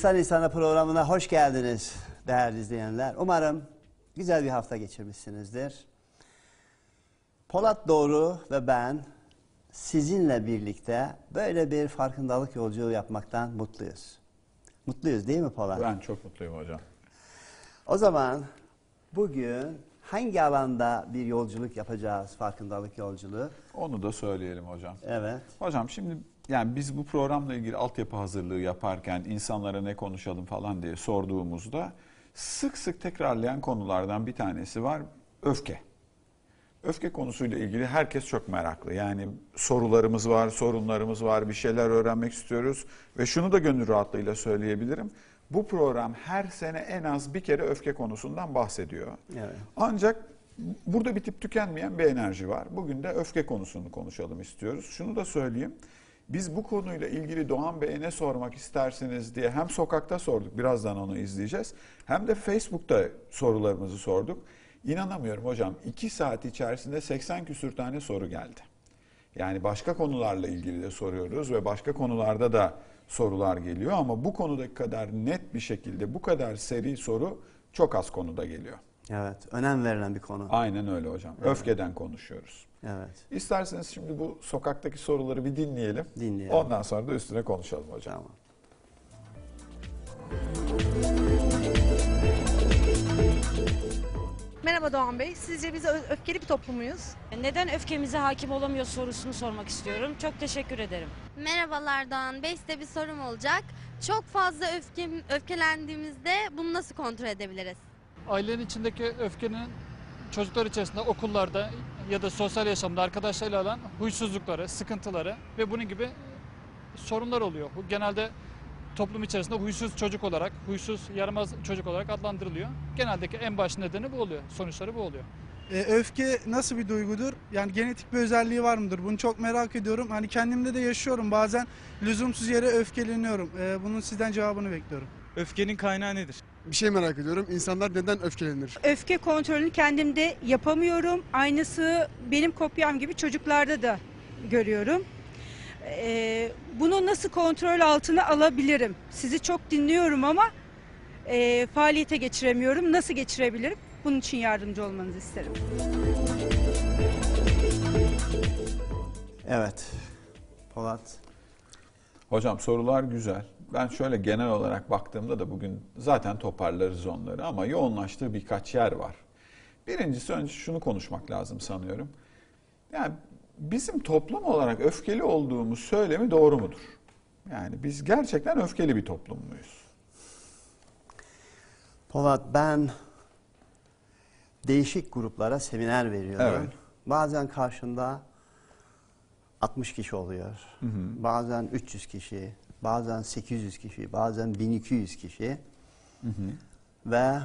İnsan İnsana programına hoş geldiniz değerli izleyenler. Umarım güzel bir hafta geçirmişsinizdir. Polat Doğru ve ben sizinle birlikte böyle bir farkındalık yolculuğu yapmaktan mutluyuz. Mutluyuz değil mi Polat? Ben çok mutluyum hocam. O zaman bugün hangi alanda bir yolculuk yapacağız, farkındalık yolculuğu? Onu da söyleyelim hocam. Evet. Hocam şimdi yani biz bu programla ilgili altyapı hazırlığı yaparken insanlara ne konuşalım falan diye sorduğumuzda sık sık tekrarlayan konulardan bir tanesi var öfke. Öfke konusuyla ilgili herkes çok meraklı. Yani sorularımız var, sorunlarımız var, bir şeyler öğrenmek istiyoruz ve şunu da gönül rahatlığıyla söyleyebilirim. Bu program her sene en az bir kere öfke konusundan bahsediyor. Evet. Ancak burada bitip tükenmeyen bir enerji var. Bugün de öfke konusunu konuşalım istiyoruz. Şunu da söyleyeyim. Biz bu konuyla ilgili Doğan Bey'e ne sormak istersiniz diye hem sokakta sorduk, birazdan onu izleyeceğiz. Hem de Facebook'ta sorularımızı sorduk. İnanamıyorum hocam, 2 saat içerisinde 80 küsür tane soru geldi. Yani başka konularla ilgili de soruyoruz ve başka konularda da sorular geliyor ama bu konudaki kadar net bir şekilde bu kadar seri soru çok az konuda geliyor. Evet, önem verilen bir konu. Aynen öyle hocam. Öfkeden konuşuyoruz. Evet. İsterseniz şimdi bu sokaktaki soruları bir dinleyelim. Dinleyelim. Ondan sonra da üstüne konuşalım hocam. Tamam. Merhaba Doğan Bey. Sizce biz ö- öfkeli bir toplum muyuz? Neden öfkemize hakim olamıyor sorusunu sormak istiyorum. Çok teşekkür ederim. Merhabalar Doğan Bey, size bir sorum olacak. Çok fazla öfke, öfkelendiğimizde bunu nasıl kontrol edebiliriz? ailenin içindeki öfkenin çocuklar içerisinde okullarda ya da sosyal yaşamda arkadaşlarıyla olan huysuzlukları, sıkıntıları ve bunun gibi sorunlar oluyor. Bu genelde toplum içerisinde huysuz çocuk olarak, huysuz yaramaz çocuk olarak adlandırılıyor. Geneldeki en baş nedeni bu oluyor. Sonuçları bu oluyor. E, öfke nasıl bir duygudur? Yani genetik bir özelliği var mıdır? Bunu çok merak ediyorum. Hani kendimde de yaşıyorum. Bazen lüzumsuz yere öfkeleniyorum. E, bunun sizden cevabını bekliyorum. Öfkenin kaynağı nedir? Bir şey merak ediyorum. İnsanlar neden öfkelenir? Öfke kontrolünü kendimde yapamıyorum. Aynısı benim kopyam gibi çocuklarda da görüyorum. Ee, bunu nasıl kontrol altına alabilirim? Sizi çok dinliyorum ama e, faaliyete geçiremiyorum. Nasıl geçirebilirim? Bunun için yardımcı olmanızı isterim. Evet. Polat. Hocam sorular güzel. Ben şöyle genel olarak baktığımda da bugün zaten toparlarız onları ama yoğunlaştığı birkaç yer var. Birincisi önce şunu konuşmak lazım sanıyorum. Yani bizim toplum olarak öfkeli olduğumuz söylemi doğru mudur? Yani biz gerçekten öfkeli bir toplum muyuz? Polat ben değişik gruplara seminer veriyorum. Evet. Bazen karşında 60 kişi oluyor. Bazen 300 kişi, bazen 800 kişi, bazen 1200 kişi. Ve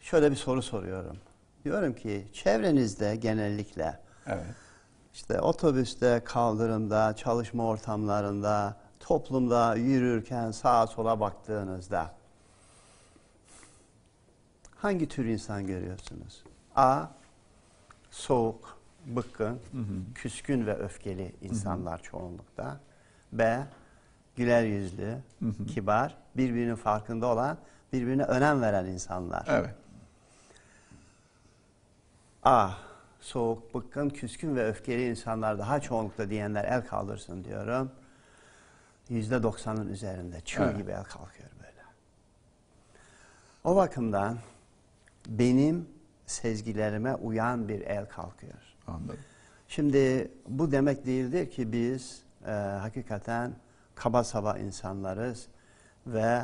şöyle bir soru soruyorum. Diyorum ki çevrenizde genellikle Evet. işte otobüste, kaldırımda, çalışma ortamlarında, toplumda yürürken sağa sola baktığınızda hangi tür insan görüyorsunuz? A. Soğuk, bıkkın, küskün ve öfkeli insanlar çoğunlukta. B. Güler yüzlü, kibar, birbirinin farkında olan, birbirine önem veren insanlar. Evet. A. Soğuk, bıkkın, küskün ve öfkeli insanlar daha çoğunlukta diyenler el kaldırsın diyorum. Yüzde doksanın üzerinde çığ Evet. gibi el kalkıyor böyle. O bakımdan benim sezgilerime uyan bir el kalkıyor. Anladım. Şimdi bu demek değildir ki biz e, hakikaten kaba saba insanlarız ve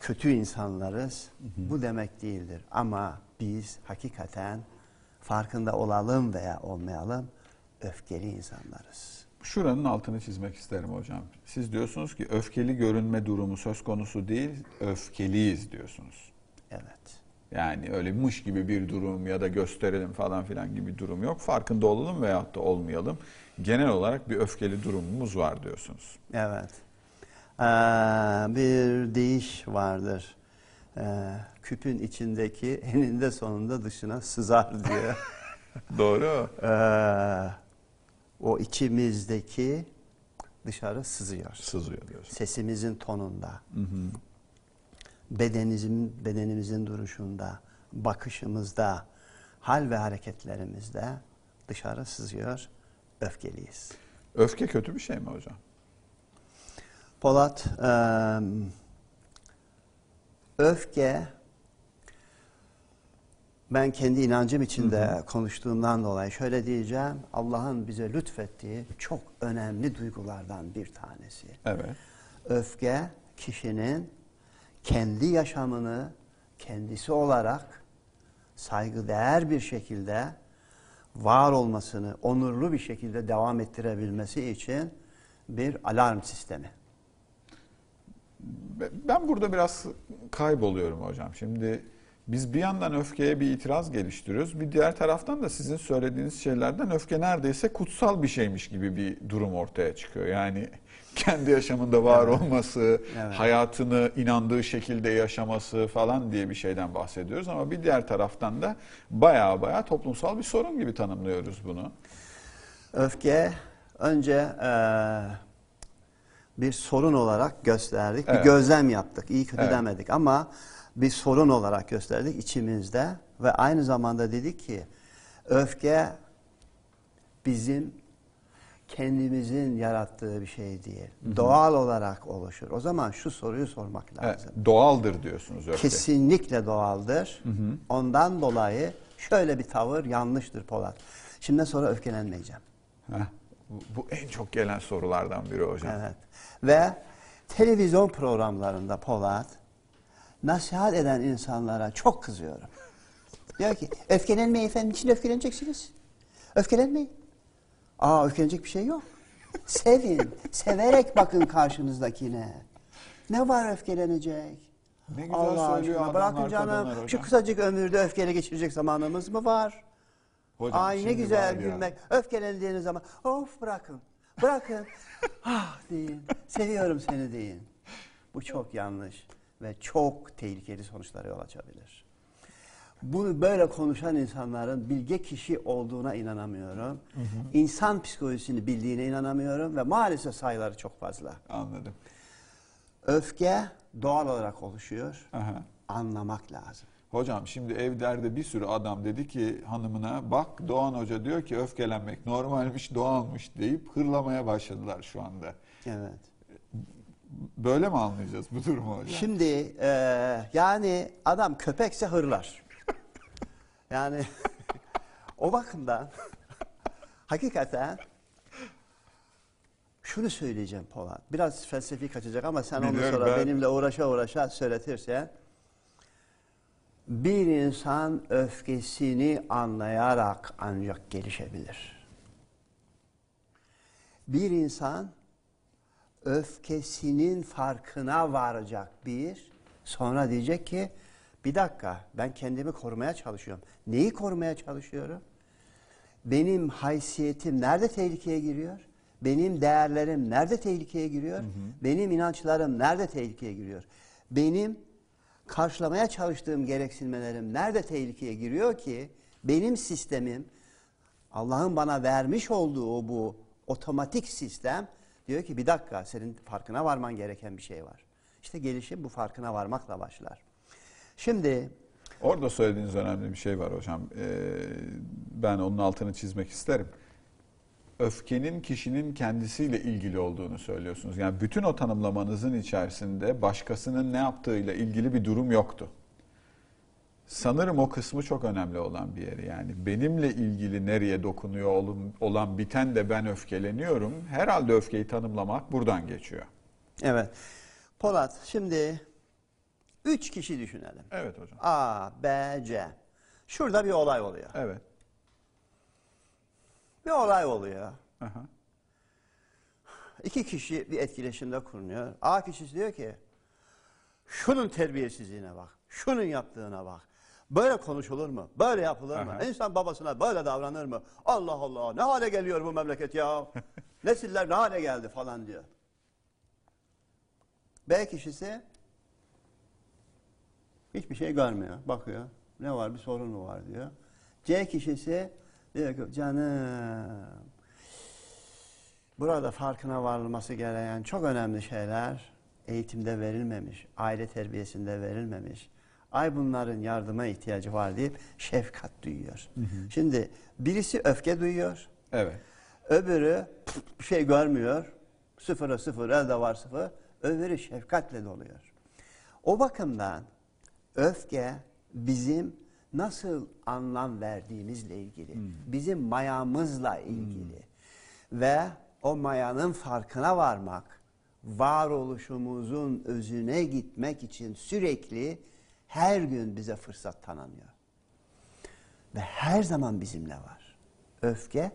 kötü insanlarız. Bu demek değildir. Ama biz hakikaten farkında olalım veya olmayalım öfkeli insanlarız. Şuranın altını çizmek isterim hocam. Siz diyorsunuz ki öfkeli görünme durumu söz konusu değil, öfkeliyiz diyorsunuz. Evet. Yani öyle mış gibi bir durum ya da gösterelim falan filan gibi bir durum yok. Farkında olalım veyahut da olmayalım. Genel olarak bir öfkeli durumumuz var diyorsunuz. Evet. Ee, bir deyiş vardır. Ee, küpün içindeki eninde sonunda dışına sızar diyor. Doğru. Ee, o içimizdeki dışarı sızıyor. Sızıyor diyorsun. Sesimizin tonunda, bedenimizin, bedenimizin duruşunda, bakışımızda, hal ve hareketlerimizde dışarı sızıyor, öfkeliyiz. Öfke kötü bir şey mi hocam? Polat, eee, öfke ben kendi inancım içinde konuştuğumdan dolayı şöyle diyeceğim. Allah'ın bize lütfettiği çok önemli duygulardan bir tanesi. Evet. Öfke kişinin kendi yaşamını kendisi olarak saygıdeğer bir şekilde var olmasını, onurlu bir şekilde devam ettirebilmesi için bir alarm sistemi. Be- Ben burada biraz kayboluyorum hocam. Şimdi biz bir yandan öfkeye bir itiraz geliştiriyoruz. Bir diğer taraftan da sizin söylediğiniz şeylerden öfke neredeyse kutsal bir şeymiş gibi bir durum ortaya çıkıyor. Yani kendi yaşamında var olması, Evet. hayatını inandığı şekilde yaşaması falan diye bir şeyden bahsediyoruz. Ama bir diğer taraftan da baya baya toplumsal bir sorun gibi tanımlıyoruz bunu. Öfke önce eee, bir sorun olarak gösterdik. Evet. Bir gözlem yaptık. İyi kötü Evet. demedik ama bir sorun olarak gösterdik içimizde ve aynı zamanda dedik ki öfke bizim kendimizin yarattığı bir şey değil. Doğal olarak oluşur. O zaman şu soruyu sormak Evet, lazım. doğaldır diyorsunuz öfke. Kesinlikle doğaldır. Ondan dolayı şöyle bir tavır yanlıştır Polat. Şimdi sonra öfkelenmeyeceğim. Heh, bu, en çok gelen sorulardan biri hocam. Evet. Ve televizyon programlarında Polat nasihat eden insanlara çok kızıyorum. Diyor ki öfkelenmeyin efendim. Için öfkeleneceksiniz. Öfkelenmeyin. Aa öfkelenecek bir şey yok. Sevin. severek bakın karşınızdakine. Ne var öfkelenecek? Ne güzel Allah söylüyor aşkına bırakın canım. Şu kısacık ömürde öfkeyle geçirecek zamanımız mı var? Hocam, Ay ne güzel ya, gülmek. Öfkelendiğiniz zaman of bırakın. Bırakın. ah deyin. Seviyorum seni deyin. Bu çok yanlış ve çok tehlikeli sonuçlara yol açabilir. Bunu böyle konuşan insanların bilge kişi olduğuna inanamıyorum. İnsan psikolojisini bildiğine inanamıyorum ve maalesef sayıları çok fazla. Anladım. Öfke doğal olarak oluşuyor. Aha. Anlamak lazım. Hocam şimdi evlerde bir sürü adam dedi ki hanımına bak Doğan Hoca diyor ki öfkelenmek normalmiş doğalmış deyip hırlamaya başladılar şu anda. Evet. Böyle mi anlayacağız bu durumu hocam? Şimdi eee, yani adam köpekse hırlar. Yani o bakımdan hakikaten şunu söyleyeceğim Polat. Biraz felsefi kaçacak ama sen ondan Biliyorum, sonra ben- benimle uğraşa uğraşa söyletirsen bir insan öfkesini anlayarak ancak gelişebilir. Bir insan öfkesinin farkına varacak bir. Sonra diyecek ki bir dakika ben kendimi korumaya çalışıyorum. Neyi korumaya çalışıyorum? Benim haysiyetim nerede tehlikeye giriyor? Benim değerlerim nerede tehlikeye giriyor? Benim inançlarım nerede tehlikeye giriyor? Benim karşılamaya çalıştığım gereksinmelerim nerede tehlikeye giriyor ki benim sistemim Allah'ın bana vermiş olduğu o bu otomatik sistem diyor ki bir dakika senin farkına varman gereken bir şey var. İşte gelişim bu farkına varmakla başlar. Şimdi Orada söylediğiniz önemli bir şey var hocam. Ee, ben onun altını çizmek isterim. Öfkenin kişinin kendisiyle ilgili olduğunu söylüyorsunuz. Yani bütün o tanımlamanızın içerisinde başkasının ne yaptığıyla ilgili bir durum yoktu. Sanırım o kısmı çok önemli olan bir yeri. Yani benimle ilgili nereye dokunuyor olan, olan biten de ben öfkeleniyorum. Herhalde öfkeyi tanımlamak buradan geçiyor. evet Polat şimdi üç kişi düşünelim. Evet hocam. A, B, C. Şurada bir olay oluyor. Evet. Bir olay oluyor. Aha. İki kişi bir etkileşimde kurunuyor. A kişisi diyor ki şunun terbiyesizliğine bak. Şunun yaptığına bak. Böyle konuşulur mu? Böyle yapılır mı? Aha. İnsan babasına böyle davranır mı? Allah Allah ne hale geliyor bu memleket ya? Nesiller ne hale geldi falan diyor. B kişisi hiçbir şey görmüyor. Bakıyor. Ne var bir sorun mu var diyor. C kişisi diyor ki canım Burada farkına varılması gereken çok önemli şeyler eğitimde verilmemiş, aile terbiyesinde verilmemiş. Ay bunların yardıma ihtiyacı var deyip şefkat duyuyor. Şimdi birisi öfke duyuyor, Evet. öbürü bir şey görmüyor. Sıfıra sıfır, elde var sıfır. Öbürü şefkatle doluyor. O bakımdan öfke bizim nasıl anlam verdiğimizle ilgili, bizim mayamızla ilgili ve o mayanın farkına varmak, varoluşumuzun özüne gitmek için sürekli her gün bize fırsat tanınıyor. Ve her zaman bizimle var. Öfke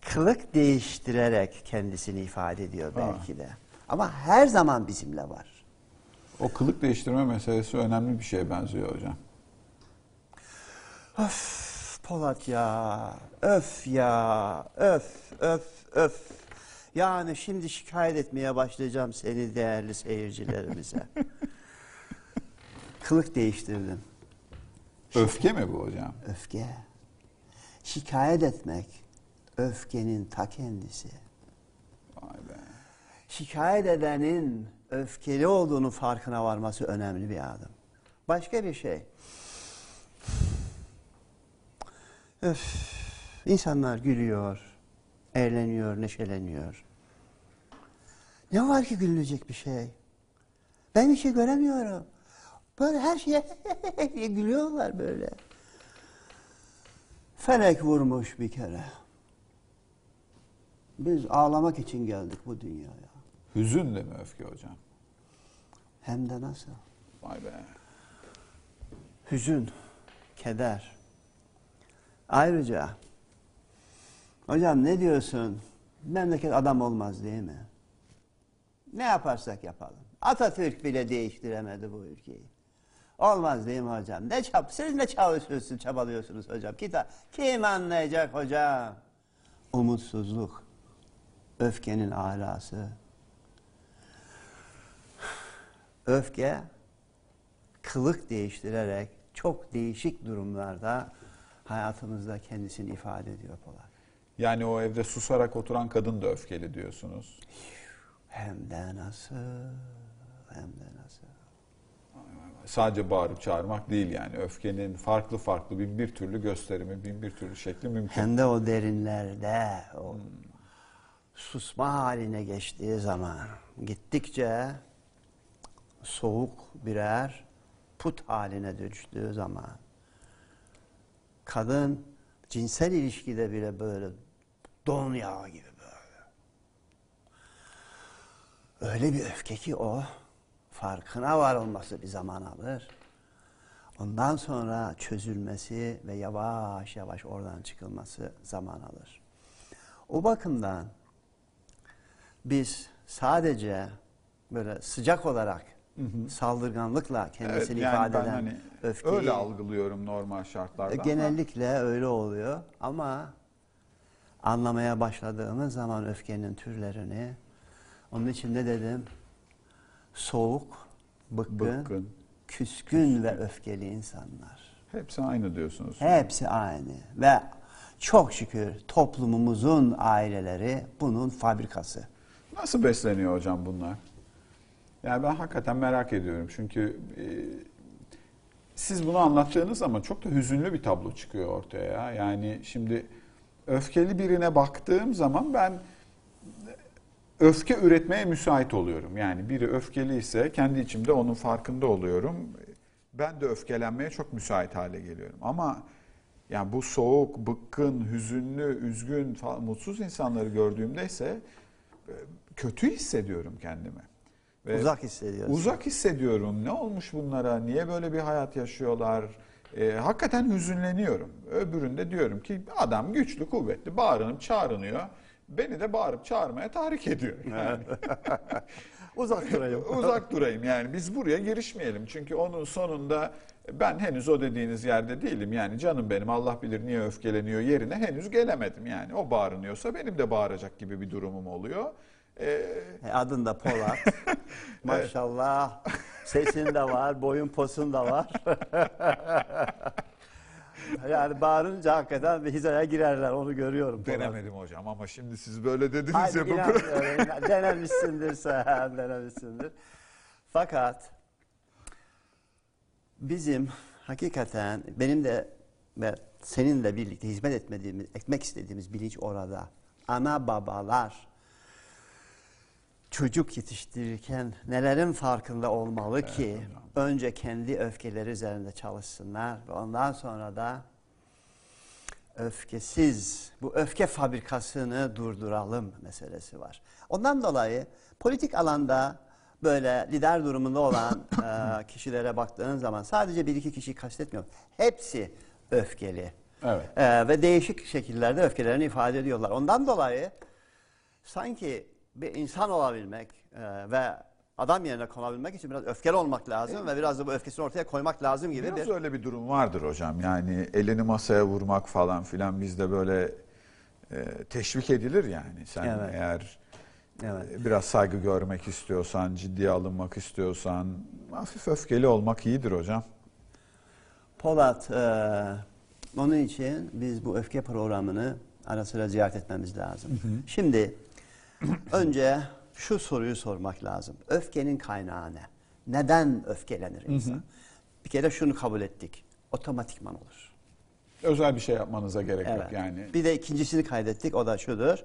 kılık değiştirerek kendisini ifade ediyor belki de. Ama her zaman bizimle var. O kılık değiştirme meselesi önemli bir şeye benziyor hocam. Öf Polat ya, öf ya, öf, öf, öf. Yani şimdi şikayet etmeye başlayacağım seni değerli seyircilerimize. Kılık değiştirdim. Öfke mi bu hocam? Öfke. Şikayet etmek öfkenin ta kendisi. Şikayet edenin öfkeli olduğunu farkına varması önemli bir adım. Başka bir şey. Öf. İnsanlar gülüyor, eğleniyor, neşeleniyor. Ne var ki gülünecek bir şey? Ben bir şey göremiyorum. Böyle her şeye gülüyorlar böyle. Felek vurmuş bir kere. Biz ağlamak için geldik bu dünyaya. Hüzünle mi öfke hocam? Hem de nasıl? Vay be. Hüzün, keder. Ayrıca, hocam ne diyorsun? Memleket adam olmaz değil mi? Ne yaparsak yapalım. Atatürk bile değiştiremedi bu ülkeyi. Olmaz değil mi hocam? Ne çab Siz ne çalışıyorsunuz, çabalıyorsunuz hocam? Kitap. Kim anlayacak hocam? Umutsuzluk, öfkenin alası. Öfke, kılık değiştirerek çok değişik durumlarda hayatımızda kendisini ifade ediyor Polat. Yani o evde susarak oturan kadın da öfkeli diyorsunuz. Hem de nasıl, hem de nasıl. Sadece bağırıp çağırmak değil yani. Öfkenin farklı farklı bin bir türlü gösterimi, bin bir türlü şekli mümkün. Hem de o derinlerde, o susma haline geçtiği zaman gittikçe soğuk birer put haline dönüştüğü zaman kadın cinsel ilişkide bile böyle don yağı gibi böyle. Öyle bir öfke ki o farkına varılması bir zaman alır. Ondan sonra çözülmesi ve yavaş yavaş oradan çıkılması zaman alır. O bakımdan biz sadece böyle sıcak olarak saldırganlıkla kendisini Evet, yani ifade eden hani öfkeyi öyle algılıyorum normal şartlarda. e, ama genellikle öyle oluyor ama anlamaya başladığımız zaman öfkenin türlerini onun için ne dedim? Soğuk, bıkkın, Bıkkın. küskün ve öfkeli insanlar. Hepsi aynı diyorsunuz. Hepsi aynı ve çok şükür toplumumuzun aileleri bunun fabrikası. Nasıl besleniyor hocam bunlar? Yani ben hakikaten merak ediyorum. Çünkü e, siz bunu anlattığınız zaman çok da hüzünlü bir tablo çıkıyor ortaya. ya. Yani şimdi öfkeli birine baktığım zaman ben öfke üretmeye müsait oluyorum. Yani biri öfkeli ise kendi içimde onun farkında oluyorum. Ben de öfkelenmeye çok müsait hale geliyorum. Ama yani bu soğuk, bıkkın, hüzünlü, üzgün, mutsuz insanları gördüğümde ise e, kötü hissediyorum kendimi. Ve Uzak hissediyorsun. Uzak hissediyorum. Ne olmuş bunlara? Niye böyle bir hayat yaşıyorlar? E, hakikaten hüzünleniyorum. Öbüründe diyorum ki adam güçlü, kuvvetli, bağırınıp çağrınıyor. Beni de bağırıp çağırmaya tahrik ediyor. Yani. Uzak durayım. Uzak durayım yani biz buraya girişmeyelim. Çünkü onun sonunda ben henüz o dediğiniz yerde değilim. Yani canım benim Allah bilir niye öfkeleniyor yerine henüz gelemedim yani. O bağırınıyorsa benim de bağıracak gibi bir durumum oluyor. Ee, E, Adın da Polat. Maşallah. Sesin de var, boyun posun da var. Yani bağırınca hakikaten bir hizaya girerler onu görüyorum. Polat. Denemedim hocam ama şimdi siz böyle dediniz Hayır, ya. bu- inanmıyorum. İnan- Denemişsindir sen, denemişsindir. Fakat bizim hakikaten benim de ve seninle birlikte hizmet etmediğimiz, etmek istediğimiz bilinç orada. Ana babalar çocuk yetiştirirken nelerin farkında olmalı ki önce kendi öfkeleri üzerinde çalışsınlar ve ondan sonra da öfkesiz, bu öfke fabrikasını durduralım meselesi var. Ondan dolayı politik alanda böyle lider durumunda olan e, kişilere baktığın zaman sadece bir iki kişiyi kastetmiyorum. Hepsi öfkeli. Evet. E, ve değişik şekillerde öfkelerini ifade ediyorlar. Ondan dolayı sanki bir insan olabilmek e, ve adam yerine konabilmek için biraz öfkeli olmak lazım ve biraz da bu öfkesini ortaya koymak lazım gibi Biraz bir... öyle bir durum vardır hocam. Yani elini masaya vurmak falan filan bizde böyle e, teşvik edilir yani. Sen Evet. eğer Evet. e, biraz saygı görmek istiyorsan, ciddiye alınmak istiyorsan hafif öfkeli olmak iyidir hocam. Polat, e, onun için biz bu öfke programını ara sıra ziyaret etmemiz lazım. Şimdi önce şu soruyu sormak lazım. Öfkenin kaynağı ne? Neden öfkelenir insan? Bir kere şunu kabul ettik. Otomatikman olur. Özel bir şey yapmanıza gerek yok Evet. yani. Bir de ikincisini kaydettik. O da şudur.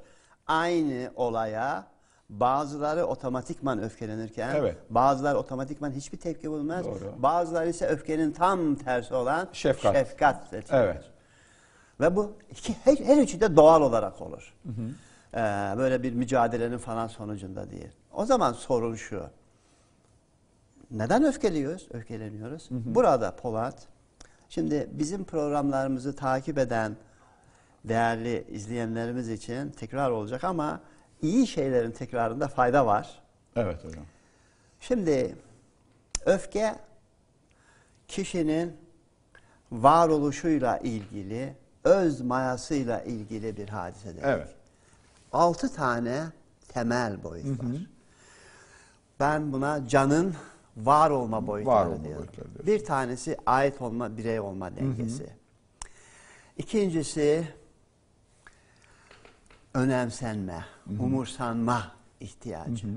Aynı olaya bazıları otomatikman öfkelenirken Evet. bazıları otomatikman hiçbir tepki bulmaz. Doğru. Bazıları ise öfkenin tam tersi olan Şefkat. şefkat. Evet. Ve bu iki, her, her üçü de doğal olarak olur. Ee, böyle bir mücadelenin falan sonucunda değil. O zaman sorun şu. Neden öfkeliyoruz? Öfkeleniyoruz. Burada Polat, şimdi bizim programlarımızı takip eden değerli izleyenlerimiz için tekrar olacak ama iyi şeylerin tekrarında fayda var. Evet hocam. Şimdi öfke kişinin varoluşuyla ilgili, öz mayasıyla ilgili bir hadisedir. Evet. Altı tane temel boyut var. Ben buna canın var olma boyutları Var olma diyorum. boyutları diyorsun. Bir tanesi ait olma, birey olma dengesi. İkincisi önemsenme, umursanma ihtiyacı.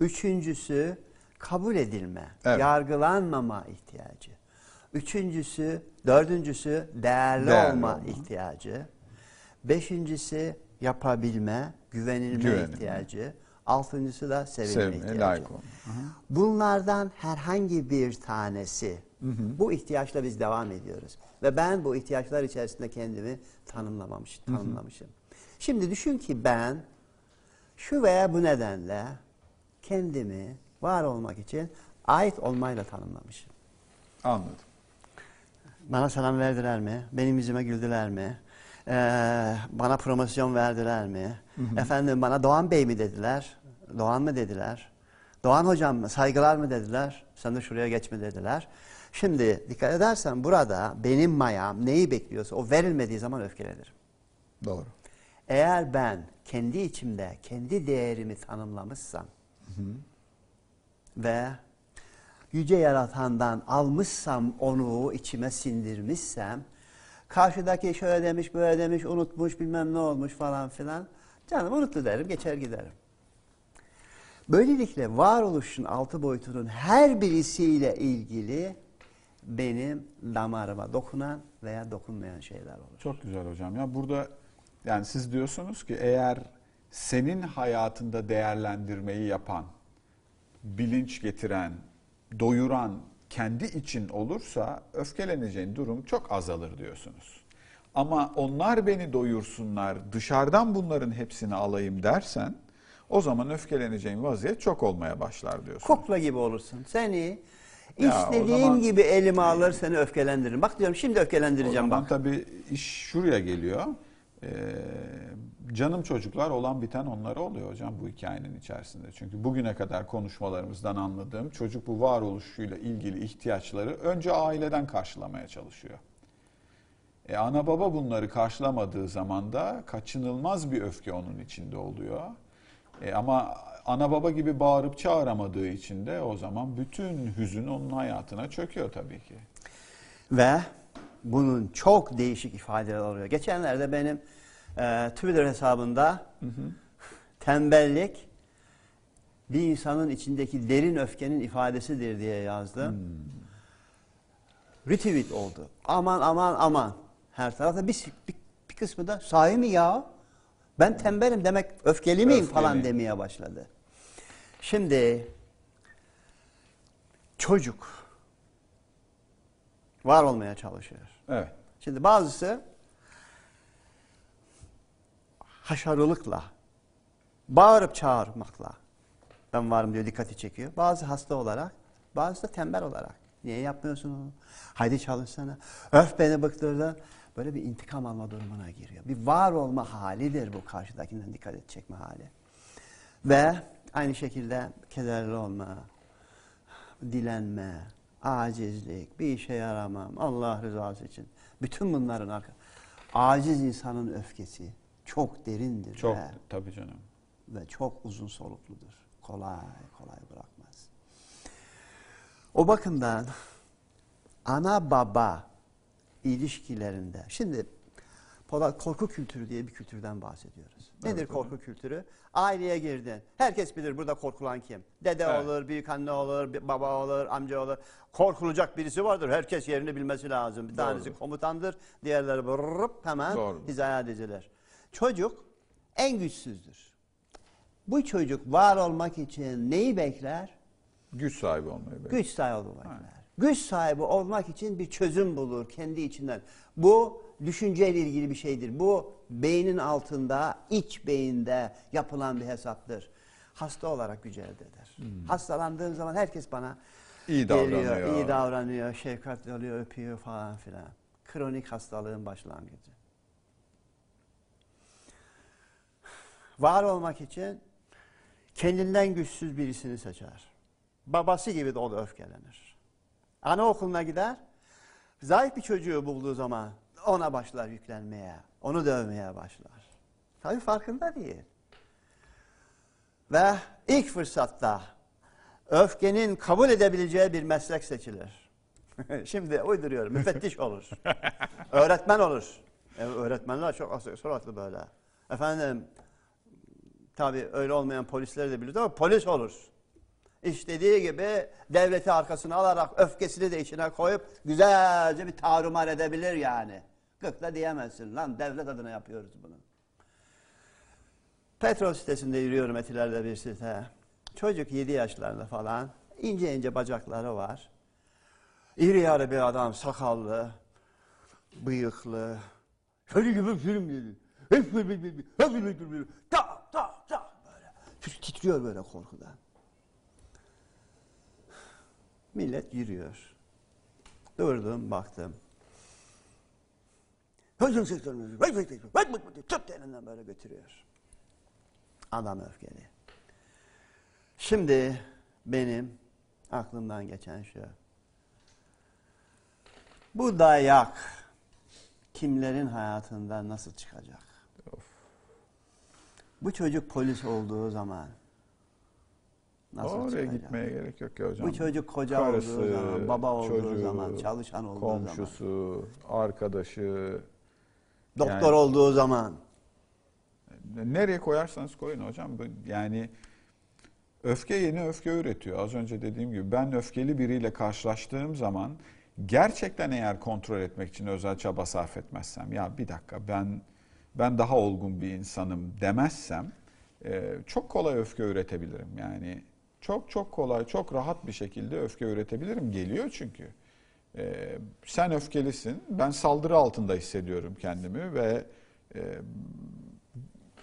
Üçüncüsü kabul edilme, Evet. yargılanmama ihtiyacı. Üçüncüsü, dördüncüsü değerli, Değerli olma, olma. ihtiyacı. Beşincisi yapabilme, güvenilme Güvenilme. ihtiyacı. Altıncısı da sevilme Sevmeye ihtiyacı. layık olma. Bunlardan herhangi bir tanesi bu ihtiyaçla biz devam ediyoruz. Ve ben bu ihtiyaçlar içerisinde kendimi tanımlamamış, tanımlamışım. Şimdi düşün ki ben şu veya bu nedenle kendimi var olmak için ait olmayla tanımlamışım. Anladım. Bana selam verdiler mi? Benim yüzüme güldüler mi? Ee, bana promosyon verdiler mi? Efendim bana Doğan Bey mi dediler? Doğan mı dediler? Doğan hocam mı? Saygılar mı dediler? Sen de şuraya geç mi dediler? Şimdi dikkat edersen burada benim mayam neyi bekliyorsa o verilmediği zaman öfkelenirim. Doğru. Eğer ben kendi içimde kendi değerimi tanımlamışsam ve yüce yaratandan almışsam onu içime sindirmişsem karşıdaki şöyle demiş böyle demiş unutmuş bilmem ne olmuş falan filan canım unuttu derim geçer giderim. Böylelikle varoluşun altı boyutunun her birisiyle ilgili benim damarıma dokunan veya dokunmayan şeyler olur. Çok güzel hocam. Ya burada yani siz diyorsunuz ki eğer senin hayatında değerlendirmeyi yapan, bilinç getiren, doyuran kendi için olursa öfkeleneceğin durum çok azalır diyorsunuz. Ama onlar beni doyursunlar, dışarıdan bunların hepsini alayım dersen o zaman öfkeleneceğin vaziyet çok olmaya başlar diyorsunuz. Kukla gibi olursun. Seni Ya, o istediğim zaman- gibi elime alır seni öfkelendiririm. Bak diyorum şimdi O öfkelendireceğim zaman bak. tabii iş şuraya geliyor. Ee, canım çocuklar olan biten onlara oluyor hocam bu hikayenin içerisinde. Çünkü bugüne kadar konuşmalarımızdan anladığım çocuk bu varoluşuyla ilgili ihtiyaçları önce aileden karşılamaya çalışıyor. E, ana baba bunları karşılamadığı zaman da kaçınılmaz bir öfke onun içinde oluyor. E, ama ana baba gibi bağırıp çağıramadığı için de o zaman bütün hüzün onun hayatına çöküyor tabii ki. Ve bunun çok değişik ifadeler oluyor. Geçenlerde benim e, Twitter hesabında tembellik bir insanın içindeki derin öfkenin ifadesidir diye yazdım. Retweet oldu. Aman aman aman. Her tarafta bir, bir, bir kısmı da sahi mi ya? Ben tembelim demek öfkeli miyim Öfkeli. falan demeye başladı. Şimdi çocuk var olmaya çalışıyor. Evet. Şimdi bazısı haşarılıkla, bağırıp çağırmakla ben varım diyor dikkati çekiyor. Bazı hasta olarak, bazı da tembel olarak. Niye yapmıyorsun onu? Haydi çalışsana. Öf beni bıktırdın. Böyle bir intikam alma durumuna giriyor. Bir var olma halidir bu karşıdakinden dikkat çekme hali. Ve aynı şekilde kederli olma, dilenme, acizlik, bir işe yaramam, Allah rızası için. Bütün bunların arka. Aciz insanın öfkesi çok derindir Çok ve, tabii canım. ve çok uzun solukludur. Kolay kolay bırakmaz. O bakımdan ana baba ilişkilerinde şimdi Polat korku kültürü diye bir kültürden bahsediyoruz. Nedir Evet, korku kültürü? Aileye girdin. Herkes bilir burada korkulan kim. Dede Evet. olur, büyük anne olur, baba olur, amca olur. Korkulacak birisi vardır. Herkes yerini bilmesi lazım. Bir tanesi Doğrudur. komutandır, diğerleri bırrıp hemen Doğrudur. hizaya dizilir. Çocuk en güçsüzdür. Bu çocuk var olmak için neyi bekler? Güç sahibi olmayı bekliyor. Güç sahibi olmak bekler. Güç sahibi olmak için bir çözüm bulur kendi içinden. Bu düşünceyle ilgili bir şeydir. Bu beynin altında, iç beyinde yapılan bir hesaptır. Hasta olarak gücü elde eder. Hastalandığım zaman herkes bana İyi geliyor, davranıyor. iyi davranıyor, şefkatli oluyor, öpüyor falan filan. Kronik hastalığın başlangıcı. Var olmak için kendinden güçsüz birisini seçer. Babası gibi de o da öfkelenir. Anaokuluna gider, zayıf bir çocuğu bulduğu zaman ona başlar yüklenmeye, onu dövmeye başlar. Tabii farkında değil. Ve ilk fırsatta öfkenin kabul edebileceği bir meslek seçilir. Şimdi uyduruyorum, müfettiş olur. Öğretmen olur. E, öğretmenler çok suratlı böyle. Efendim, tabii öyle olmayan polisleri de biliyoruz ama polis olur. İstediği gibi devleti arkasına alarak öfkesini de içine koyup güzelce bir tarumar edebilir yani. Gıkla diyemezsin lan devlet adına yapıyoruz bunu. Petrol sitesinde yürüyorum Etiler'de bir site. Çocuk 7 yaşlarında falan. ince ince bacakları var. İri yarı bir adam sakallı, bıyıklı. Şöyle gibi film dedi. Tak tak tak böyle. Çocuk titriyor böyle korkudan. Millet yürüyor. Durdum baktım. Tut elinden böyle götürüyor. Adam öfkeli. Şimdi benim aklımdan geçen şu. Bu dayak kimlerin hayatından nasıl çıkacak? Bu çocuk polis olduğu zaman nasıl Oraya çıkacak? gitmeye gerek yok ya hocam. Bu çocuk koca Karısı, olduğu zaman, baba olduğu çocuğu, zaman, çalışan olduğu zaman, komşusu, arkadaşı. doktor yani- olduğu zaman. Nereye koyarsanız koyun hocam. Yani öfke yeni öfke üretiyor. Az önce dediğim gibi ben öfkeli biriyle karşılaştığım zaman gerçekten eğer kontrol etmek için özel çaba sarf etmezsem ya bir dakika ben ben daha olgun bir insanım demezsem e, çok kolay öfke üretebilirim. Yani çok çok kolay, çok rahat bir şekilde öfke üretebilirim. Geliyor çünkü. E, sen öfkelisin, ben saldırı altında hissediyorum kendimi ve e,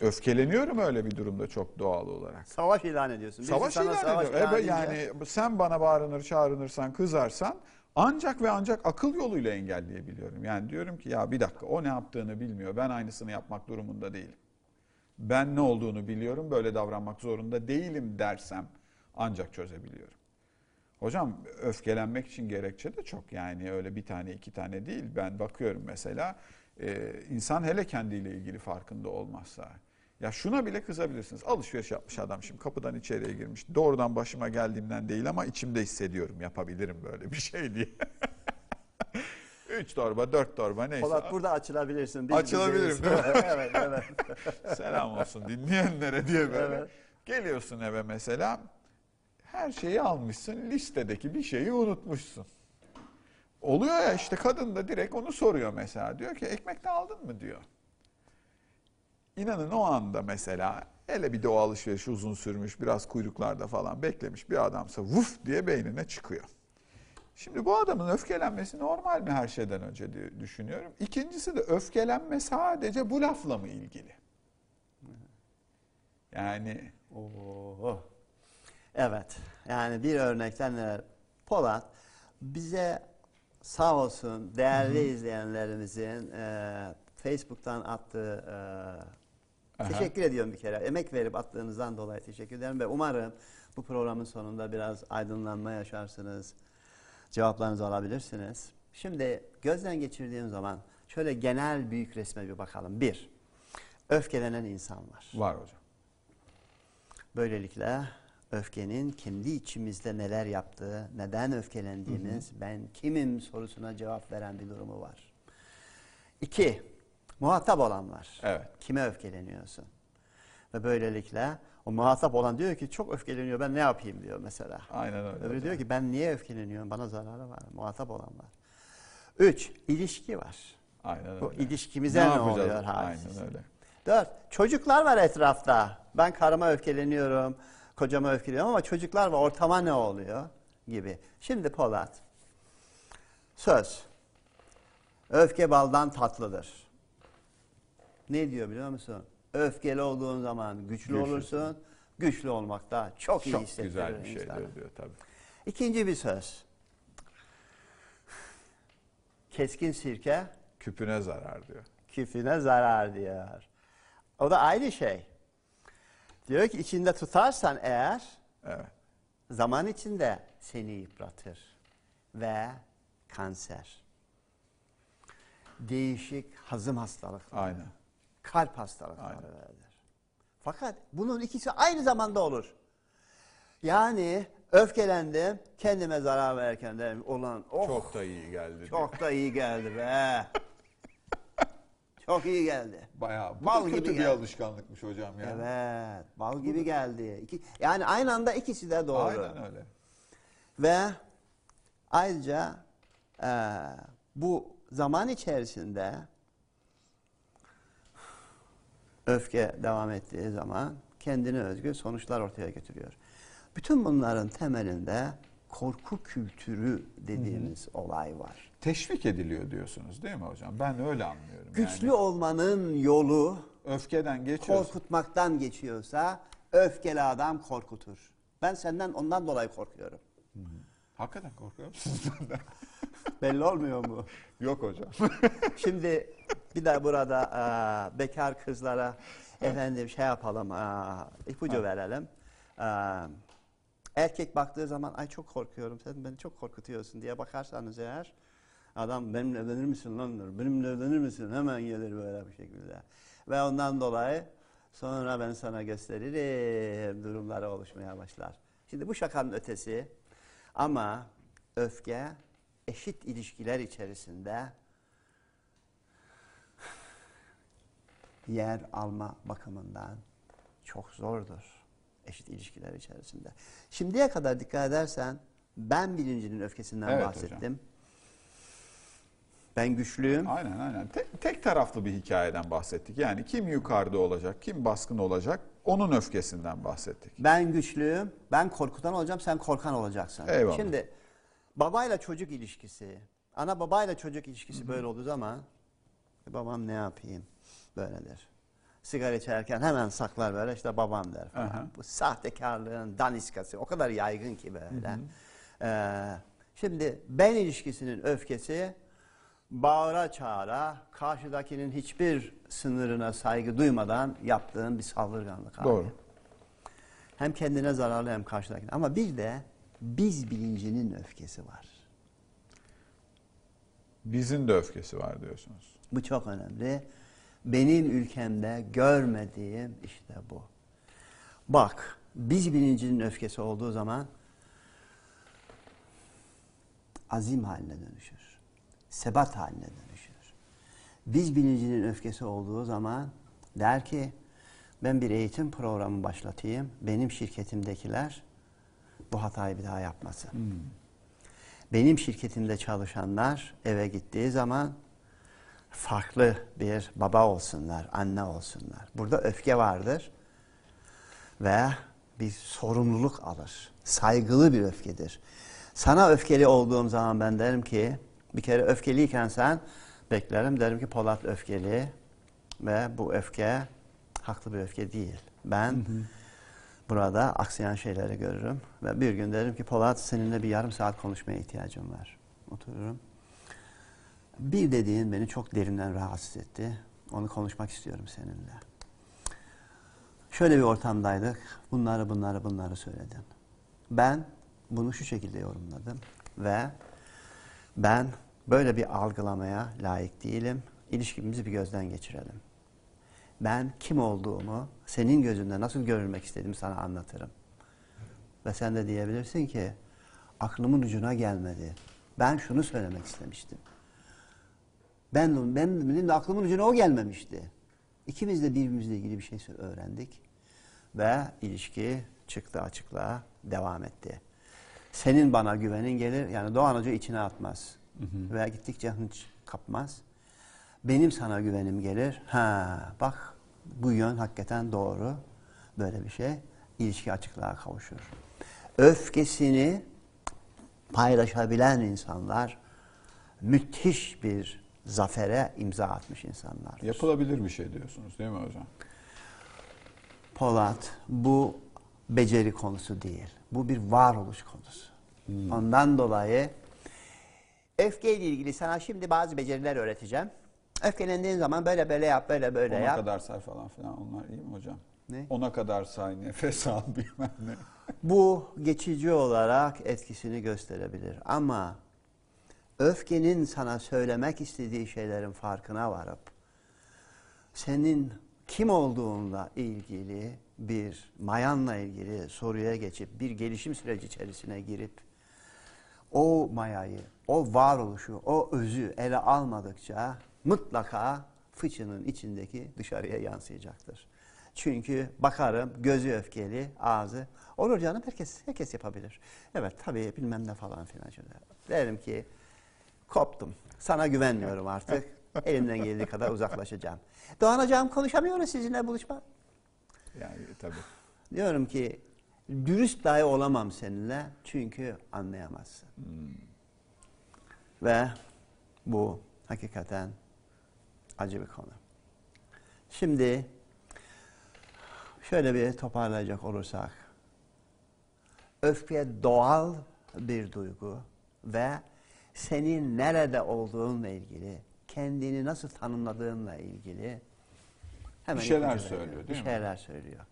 öfkeleniyorum öyle bir durumda çok doğal olarak. Savaş ilan ediyorsun. Birisi Savaş sana ilan savaş ediyor. ilan yani sen bana bağırınır, çağırınırsan, kızarsan ancak ve ancak akıl yoluyla engelleyebiliyorum. Yani diyorum ki ya bir dakika o ne yaptığını bilmiyor. Ben aynısını yapmak durumunda değilim. Ben ne olduğunu biliyorum. Böyle davranmak zorunda değilim dersem ancak çözebiliyorum. Hocam öfkelenmek için gerekçe de çok yani öyle bir tane iki tane değil. Ben bakıyorum mesela insan hele kendiyle ilgili farkında olmazsa. Ya şuna bile kızabilirsiniz. Alışveriş yapmış adam şimdi kapıdan içeriye girmiş. Doğrudan başıma geldiğimden değil ama içimde hissediyorum yapabilirim böyle bir şey diye. 3 torba, 4 torba neyse. Polat burada açılabilirsin. Biz Açılabilirim, bizeyiz. değil mi? evet, evet. Selam olsun dinleyenlere diye böyle. Evet. Geliyorsun eve mesela. Her şeyi almışsın. Listedeki bir şeyi unutmuşsun. Oluyor ya işte kadın da direkt onu soruyor mesela. Diyor ki ekmek de aldın mı diyor. İnanın o anda mesela hele bir de o alışveriş uzun sürmüş biraz kuyruklarda falan beklemiş bir adamsa vuf diye beynine çıkıyor. Şimdi bu adamın öfkelenmesi normal mi her şeyden önce diye düşünüyorum. İkincisi de öfkelenme sadece bu lafla mı ilgili? Yani Oo. Evet. Yani bir örnekten neler? Polat bize sağ olsun değerli izleyenlerimizin e, Facebook'tan attığı e, Aha. teşekkür ediyorum bir kere. Emek verip attığınızdan dolayı teşekkür ederim ve umarım bu programın sonunda biraz aydınlanma yaşarsınız. Cevaplarınızı alabilirsiniz. Şimdi gözden geçirdiğim zaman şöyle genel büyük resme bir bakalım. Bir, öfkelenen insan var. var hocam. Böylelikle öfkenin kendi içimizde neler yaptığı, neden öfkelendiğimiz, ben kimim sorusuna cevap veren bir durumu var. İki, muhatap olan var. Evet. Kime öfkeleniyorsun? Ve böylelikle o muhatap olan diyor ki çok öfkeleniyor ben ne yapayım diyor mesela. Aynen öyle. Öbürü diyor ki ben niye öfkeleniyorum bana zararı var. Muhatap olan var. Üç, ilişki var. Aynen Bu öyle. ilişkimize ne, yapacağız? oluyor hadisesi. Aynen öyle. Dört, çocuklar var etrafta. Ben karıma öfkeleniyorum, kocama öfkeleniyorum ama çocuklar var ortama ne oluyor gibi. Şimdi Polat, söz, öfke baldan tatlıdır. Ne diyor biliyor musun? Öfkeli olduğun zaman güçlü Güçlüsün. olursun, güçlü olmak da çok, iyi Çok hissettirir güzel bir insana. şeydir diyor tabii. İkinci bir söz. Keskin sirke Küpüne zarar diyor. küfüne zarar diyor. O da aynı şey. Diyor ki içinde tutarsan eğer Evet. zaman içinde seni yıpratır ve kanser. Değişik hazım hastalıkları, Aynen. Kalp hastalıkları vardır. Fakat bunun ikisi aynı zamanda olur. Yani öfkelendim, kendime zarar verirken derim ulan oh, Çok da iyi geldi çok da iyi geldi be. çok iyi geldi. Bayağı Bal kötü gibi bir geldi. alışkanlıkmış hocam ya. Evet, bal gibi geldi. İki, yani aynı anda ikisi de doğru. Aynen öyle. Ve ayrıca eee, bu zaman içerisinde öfke devam ettiği zaman kendine özgü sonuçlar ortaya getiriyor. Bütün bunların temelinde korku kültürü dediğimiz olay var. Teşvik ediliyor diyorsunuz değil mi hocam? Ben öyle anlıyorum. Güçlü Yani olmanın yolu öfkeden geçiyorsun. korkutmaktan geçiyorsa öfkeli adam korkutur. Ben senden ondan dolayı korkuyorum. Hakikaten korkuyor musunuz benden? Belli olmuyor mu? Yok hocam. Şimdi bir de burada e, bekar kızlara efendim şey yapalım, e, ipucu verelim. E, erkek baktığı zaman ay çok korkuyorum sen beni çok korkutuyorsun diye bakarsanız eğer adam benimle evlenir misin lan der. Benimle evlenir misin? Hemen gelir böyle bir şekilde. Ve ondan dolayı sonra ben sana gösteririm durumları oluşmaya başlar. Şimdi bu şakanın ötesi ama öfke eşit ilişkiler içerisinde yer alma bakımından çok zordur eşit ilişkiler içerisinde. Şimdiye kadar dikkat edersen ben bilincinin öfkesinden Evet bahsettim. Ben güçlüyüm. aynen aynen. Tek, tek taraflı bir hikayeden bahsettik. Yani kim yukarıda olacak, kim baskın olacak onun öfkesinden bahsettik. Ben güçlüyüm. Ben korkutan olacağım. Sen korkan olacaksın. Eyvallah. Şimdi babayla çocuk ilişkisi, ana babayla çocuk ilişkisi böyle olduğu zaman "E, babam ne yapayım böyledir. Sigara içerken hemen saklar böyle işte babam der falan. Aha. Bu sahtekarlığın daniskası o kadar yaygın ki böyle. Ee, şimdi ben ilişkisinin öfkesi bağıra çağıra karşıdakinin hiçbir sınırına saygı duymadan yaptığın bir saldırganlık. Doğru. Hem kendine zararlı hem karşıdakine. Ama bir de biz bilincinin öfkesi var. Bizim de öfkesi var diyorsunuz. Bu çok önemli. Benim ülkemde görmediğim işte bu. Bak, biz bilincinin öfkesi olduğu zaman azim haline dönüşür. sebat haline dönüşür. Biz bilincinin öfkesi olduğu zaman der ki ben bir eğitim programı başlatayım. Benim şirketimdekiler bu hatayı bir daha yapmasın. Benim şirketimde çalışanlar eve gittiği zaman farklı bir baba olsunlar, anne olsunlar. Burada öfke vardır ve bir sorumluluk alır. Saygılı bir öfkedir. Sana öfkeli olduğum zaman ben derim ki bir kere öfkeliyken sen beklerim derim ki Polat öfkeli ve bu öfke haklı bir öfke değil. Ben burada aksayan şeyleri görürüm ve bir gün derim ki Polat seninle bir yarım saat konuşmaya ihtiyacım var. Otururum. Bir dediğin beni çok derinden rahatsız etti. Onu konuşmak istiyorum seninle. Şöyle bir ortamdaydık. Bunları bunları bunları söyledin. Ben bunu şu şekilde yorumladım ve ben böyle bir algılamaya layık değilim. İlişkimizi bir gözden geçirelim. Ben kim olduğumu, senin gözünde nasıl görülmek istediğimi sana anlatırım. Ve sen de diyebilirsin ki aklımın ucuna gelmedi. Ben şunu söylemek istemiştim. Ben, ben benim de aklımın ucuna o gelmemişti. İkimiz de birbirimizle ilgili bir şey öğrendik. Ve ilişki çıktı açıklığa devam etti. Senin bana güvenin gelir. Yani Doğan Hoca içine atmaz. Ve gittikçe hınç kapmaz. Benim sana güvenim gelir. Ha bak bu yön hakikaten doğru. Böyle bir şey. ilişki açıklığa kavuşur. Öfkesini paylaşabilen insanlar müthiş bir zafere imza atmış insanlar. Yapılabilir bir şey diyorsunuz değil mi hocam? Polat bu beceri konusu değil. Bu bir varoluş konusu. Ondan dolayı öfkeyle ilgili sana şimdi bazı beceriler öğreteceğim. Öfkelendiğin zaman böyle böyle yap, böyle böyle Ona yap. kadar say falan filan onlar iyi mi hocam? Ne? Ona kadar say, nefes al bilmem ne. Bu geçici olarak etkisini gösterebilir ama öfkenin sana söylemek istediği şeylerin farkına varıp senin kim olduğunla ilgili bir mayanla ilgili soruya geçip bir gelişim süreci içerisine girip o mayayı, o varoluşu, o özü ele almadıkça mutlaka fıçının içindeki dışarıya yansıyacaktır. Çünkü bakarım gözü öfkeli, ağzı. Olur canım herkes herkes yapabilir. Evet tabii bilmem ne falan filan. şöyle. Derim ki koptum. Sana güvenmiyorum artık. Elimden geldiği kadar uzaklaşacağım. Doğan hocam konuşamıyoruz sizinle buluşma. Yani tabii. Diyorum ki dürüst dahi olamam seninle çünkü anlayamazsın. Ve bu hakikaten acı bir konu. Şimdi şöyle bir toparlayacak olursak öfke doğal bir duygu ve senin nerede olduğunla ilgili, kendini nasıl tanımladığınla ilgili hemen Bir şeyler söylüyor, Bir değil mi? şeyler söylüyor.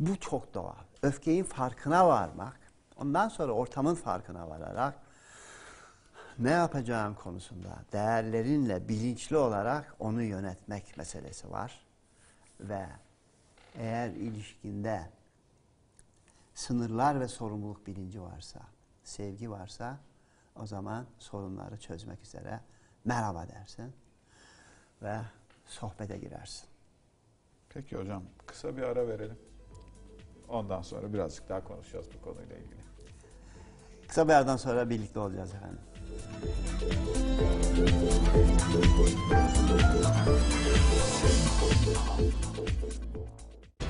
Bu çok doğal. Öfkenin farkına varmak, ondan sonra ortamın farkına vararak ne yapacağın konusunda değerlerinle bilinçli olarak onu yönetmek meselesi var. Ve eğer ilişkinde sınırlar ve sorumluluk bilinci varsa, sevgi varsa o zaman sorunları çözmek üzere merhaba dersin ve sohbete girersin. Peki hocam kısa bir ara verelim. Ondan sonra birazcık daha konuşacağız bu konuyla ilgili. Kısa bir aradan sonra birlikte olacağız efendim.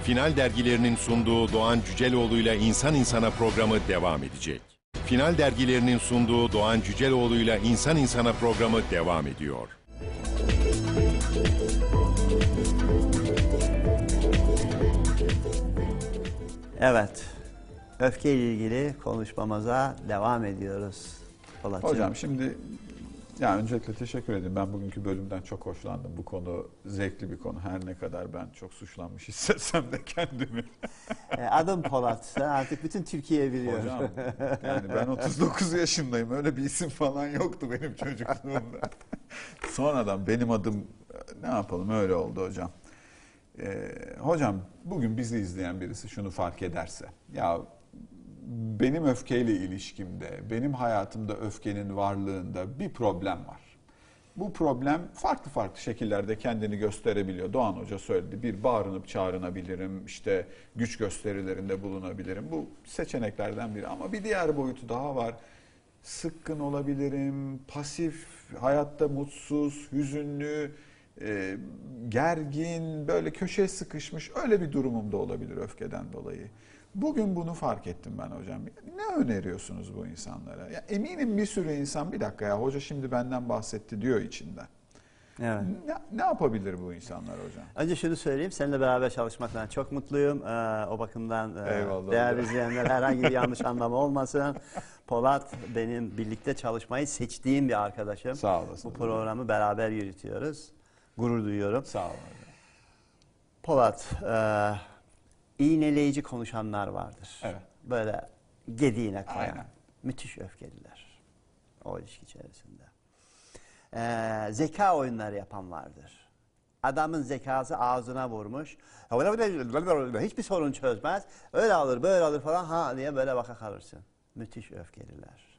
Final dergilerinin sunduğu Doğan Cüceloğlu ile İnsan İnsana programı devam edecek. Final dergilerinin sunduğu Doğan Cüceloğlu ile İnsan İnsana programı devam ediyor. Evet, öfke ile ilgili konuşmamıza devam ediyoruz. Polatcığım. Hocam şimdi yani öncelikle teşekkür ederim. Ben bugünkü bölümden çok hoşlandım. Bu konu zevkli bir konu. Her ne kadar ben çok suçlanmış hissetsem de kendimi. E, adım Polat. Sen artık bütün Türkiye biliyor. Hocam yani ben 39 yaşındayım. Öyle bir isim falan yoktu benim çocukluğumda. Sonradan benim adım ne yapalım öyle oldu hocam. Ee, hocam bugün bizi izleyen birisi şunu fark ederse ya benim öfkeyle ilişkimde, benim hayatımda öfkenin varlığında bir problem var. bu problem farklı farklı şekillerde kendini gösterebiliyor. Doğan Hoca söyledi. Bir bağırınıp çağrınabilirim, işte güç gösterilerinde bulunabilirim. Bu seçeneklerden biri ama bir diğer boyutu daha var. Sıkkın olabilirim, pasif, hayatta mutsuz, hüzünlü, e, gergin, böyle köşeye sıkışmış öyle bir durumum da olabilir öfkeden dolayı. Bugün bunu fark ettim ben hocam. Ne öneriyorsunuz bu insanlara? Ya eminim bir sürü insan bir dakika ya hoca şimdi benden bahsetti diyor içinden. Evet. Ne, ne yapabilir bu insanlar hocam? Önce şunu söyleyeyim, seninle beraber çalışmaktan çok mutluyum. Ee, o bakımdan e, Eyvallah değerli hocam. izleyenler herhangi bir yanlış anlama olmasın. Polat benim birlikte çalışmayı seçtiğim bir arkadaşım. Sağ olasın. Bu programı beraber yürütüyoruz. Gurur duyuyorum. Sağ olun hocam. Polat, e, iğneleyici konuşanlar vardır. Evet. Böyle gediğine koyan. Aynen. Müthiş öfkeliler o ilişki içerisinde. E, zeka oyunları yapan vardır. Adamın zekası ağzına vurmuş. Hiçbir sorun çözmez. Öyle alır böyle alır falan ha diye böyle baka kalırsın. Müthiş öfkeliler.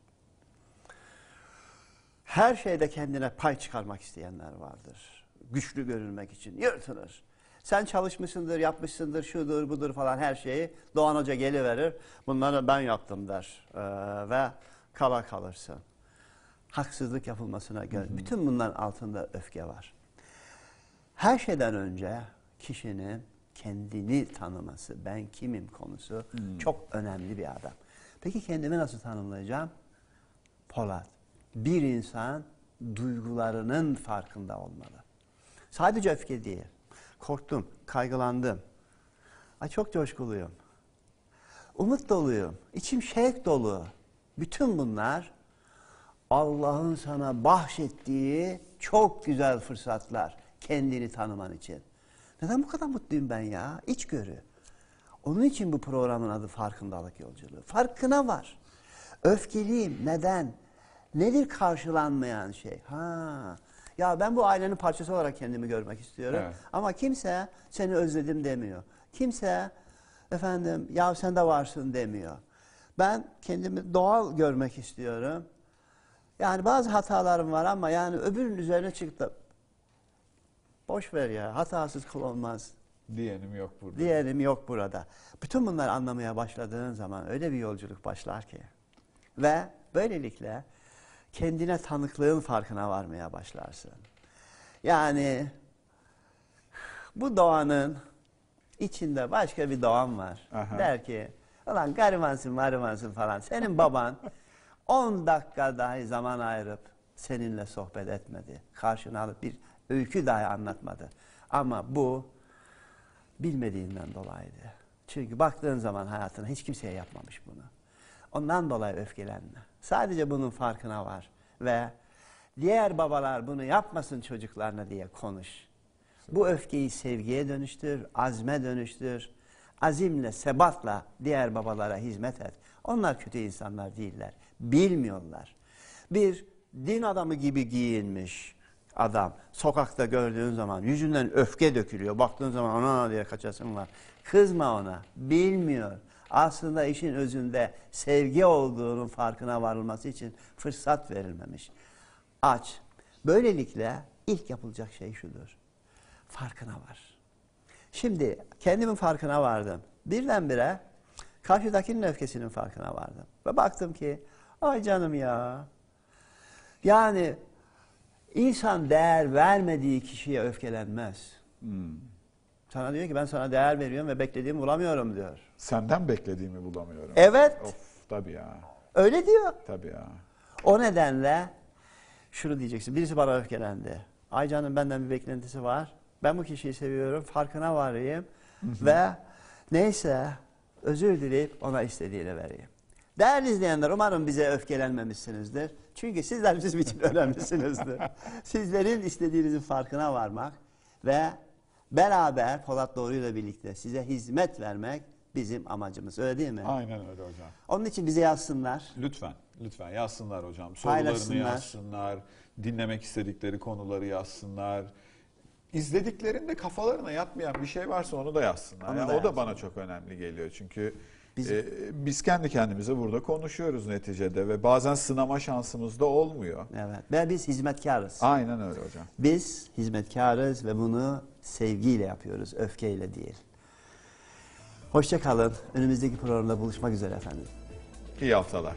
Her şeyde kendine pay çıkarmak isteyenler vardır. Güçlü görünmek için yırtınır. Sen çalışmışsındır, yapmışsındır, şudur budur falan her şeyi. Doğan Hoca geliverir. Bunları ben yaptım der. Ee, ve kala kalırsın. Haksızlık yapılmasına göre. Bütün bunların altında öfke var. Her şeyden önce kişinin kendini tanıması, ben kimim konusu çok önemli bir adam. Peki kendimi nasıl tanımlayacağım? Polat. Bir insan duygularının farkında olmalı. Sadece öfke değil. Korktum, kaygılandım. Ay çok coşkuluyum. Umut doluyum. İçim şevk dolu. Bütün bunlar Allah'ın sana bahşettiği çok güzel fırsatlar kendini tanıman için. Neden bu kadar mutluyum ben ya? İçgörü. Onun için bu programın adı farkındalık yolculuğu. Farkına var. Öfkeliyim. Neden? Nedir karşılanmayan şey? Ha. Ya ben bu ailenin parçası olarak kendimi görmek istiyorum. Evet. Ama kimse seni özledim demiyor. Kimse efendim ya sen de varsın demiyor. Ben kendimi doğal görmek istiyorum. Yani bazı hatalarım var ama yani öbürünün üzerine çıktı. Boş ver ya hatasız kul olmaz. Diyenim yok burada. Diyelim yok burada. Bütün bunları anlamaya başladığın zaman öyle bir yolculuk başlar ki. Ve böylelikle kendine tanıklığın farkına varmaya başlarsın. Yani bu doğanın içinde başka bir doğan var. Aha. Der ki, ulan garibansın maribansın falan. Senin baban 10 dakika dahi zaman ayırıp seninle sohbet etmedi. Karşına alıp bir öykü dahi anlatmadı. Ama bu bilmediğinden dolayıydı. Çünkü baktığın zaman hayatına hiç kimseye yapmamış bunu. Ondan dolayı öfkelenme. Sadece bunun farkına var ve diğer babalar bunu yapmasın çocuklarına diye konuş. Bu öfkeyi sevgiye dönüştür, azme dönüştür. Azimle, sebatla diğer babalara hizmet et. Onlar kötü insanlar değiller. Bilmiyorlar. Bir din adamı gibi giyinmiş adam sokakta gördüğün zaman yüzünden öfke dökülüyor. Baktığın zaman ona diye kaçasın var. Kızma ona. Bilmiyor. Aslında işin özünde sevgi olduğunun farkına varılması için fırsat verilmemiş. Aç. Böylelikle ilk yapılacak şey şudur. Farkına var. Şimdi kendimin farkına vardım. Birdenbire karşıdakinin öfkesinin farkına vardım. Ve baktım ki ay canım ya. Yani insan değer vermediği kişiye öfkelenmez. Sana diyor ki ben sana değer veriyorum ve beklediğimi bulamıyorum diyor. Senden beklediğimi bulamıyorum. Evet. Of tabii ya. Öyle diyor. Tabii ya. O nedenle şunu diyeceksin. Birisi bana öfkelendi. Ay canım benden bir beklentisi var. Ben bu kişiyi seviyorum. Farkına varayım. Ve neyse özür dileyip ona istediğini vereyim. Değerli izleyenler umarım bize öfkelenmemişsinizdir. Çünkü sizler bizim için önemlisinizdir. Sizlerin istediğinizin farkına varmak ve beraber Polat Doğru ile birlikte size hizmet vermek bizim amacımız. Öyle değil mi? Aynen öyle hocam. Onun için bize yazsınlar. Lütfen, lütfen yazsınlar hocam. Sorularını yazsınlar. Dinlemek istedikleri konuları yazsınlar. İzlediklerinde kafalarına yatmayan bir şey varsa onu da yazsınlar. Onu Yani da o da yazsınlar. bana çok önemli geliyor. Çünkü Biz- Ee, biz kendi kendimize burada konuşuyoruz neticede ve bazen sınama şansımız da olmuyor. Evet. Ve biz hizmetkarız. Aynen öyle hocam. Biz hizmetkarız ve bunu sevgiyle yapıyoruz, öfkeyle değil. Hoşça kalın. Önümüzdeki programda buluşmak üzere efendim. İyi haftalar.